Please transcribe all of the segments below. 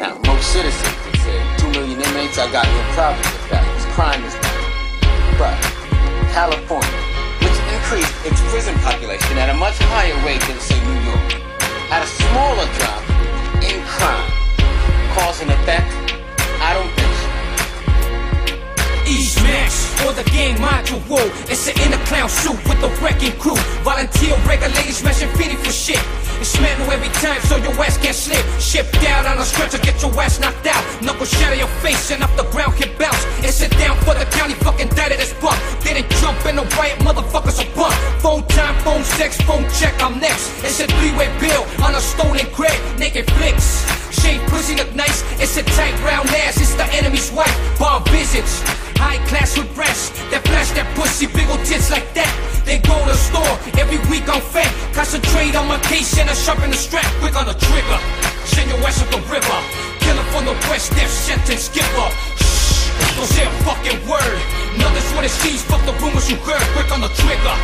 Now, most citizens would say, two million inmates, I got no problem with that, because crime is down. But California, which increased its prison population at a much higher rate than, say, New York, had a smaller drop in crime. Gang module It's an inner clown suit with the wrecking crew. Volunteer regulators smashing fitty for shit. It's metal every time so your ass can't slip. Shipped out on a stretcher, get your ass knocked out. Knuckle shatter your face and off the ground hit bounce. And sit down for the county fucking died of this buck Didn't jump in the riot, motherfuckers a buck Phone time, phone sex, phone check, I'm next. It's a three-way bill on a stolen crib Naked flicks. Shade pussy look nice, it's a tight round ass, it's the enemy's wife, bar visits. High class with breasts. That case sharpen the strap, quick on the trigger. Send your ass up the river. Killer from the west, death sentence, skipper. Shh, don't say a fucking word. Nothing's what it seems, fuck the rumors you heard, quick on the trigger.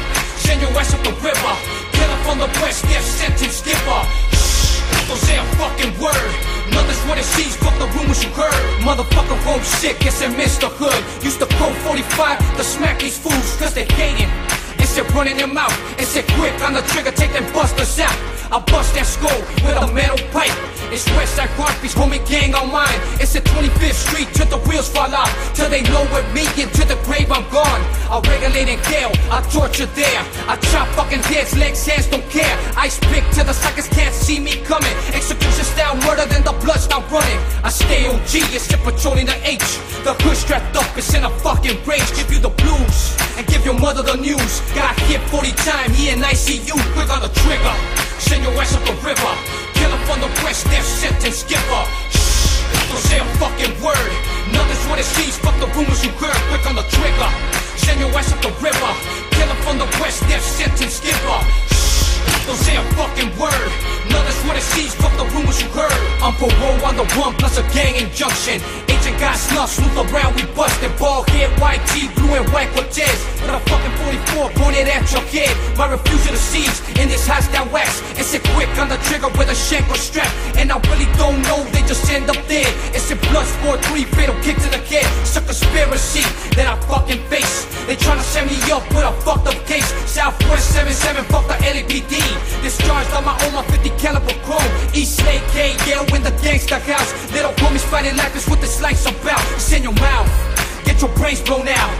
Send your ass up the river. Killer from the west, death sentence, skipper. Shh, don't say a fucking word. Nothing's what it seems, fuck the rumors you heard. Motherfucker home shit, guess the hood. Used to pro 45 to smack these fools, cause they hating. Instead running their mouth, instead quick on the trigger, take them busters out. I bust that skull with a metal pipe. It's Westside Heartbeats, homie gang on mine. It's at 25th Street till the wheels fall off. Till they lower me into the grave, I'm gone. I regulate in hell, I torture there. I chop fucking heads, legs, hands, don't care. Ice pick till the suckers can't see me coming. Execution style murder, then the blood start running. I stay OG, it's patrolling the H. The hood strapped up, it's in a fucking rage. Give you the blues and give your mother the news. Got hit 40 times, he in ICU, quick on the trigger. Send your ass up the river. Killer from the west, death sentence, skipper. Shh, don't say a fucking word. Nothing's what it seems, fuck the rumors you heard, quick on the trigger. Send your ass up the river. Killer from the west, death sentence, skipper. Shh, don't say a fucking word. Nothing's what it seems, fuck the rumors you heard. I'm parole on the one plus a gang injunction. Agent got snuff, snoop around, we busted. Ball head, white tee, blue and white Cortez. With a fucking 44 pointed at your head. My refusal to seize in this hostile wax. It's a quick on the trigger with a shank or strap. And I really don't know, they just end up dead. It's a blood sport, three fatal kick to the head. It's a conspiracy that I fucking face. They tryna set me up with a fucked up case. Southwest 77, fuck the LAPD. Discharged on my own, my 50 caliber chrome. East Lake, K, yeah, in the gangsta house. Little homies fighting like this with the slice about. It's in your mouth. Get your brains blown out.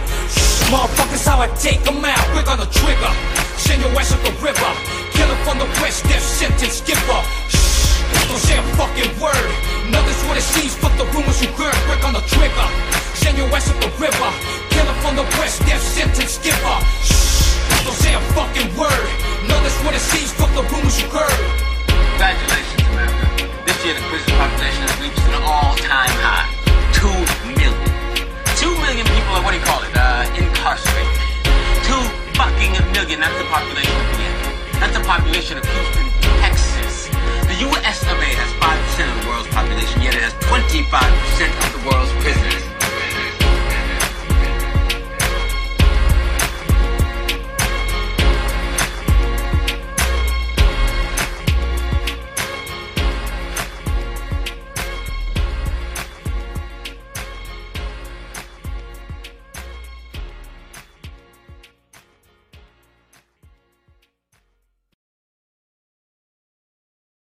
Motherfuckers, how I take them out. Quick on the trigger. Send your ass up the river. Kill Killer from the west, death sentence, skipper. Shh, don't say a fucking word. Nothing's what it seems, fuck the rumors you heard. Quick on the trigger. Send your ass up the river. Kill Killer from the west, death sentence, skipper. Shh, don't say a fucking word. Nothing's what it seems, fuck the rumors you heard. 25% of the world's prisoners.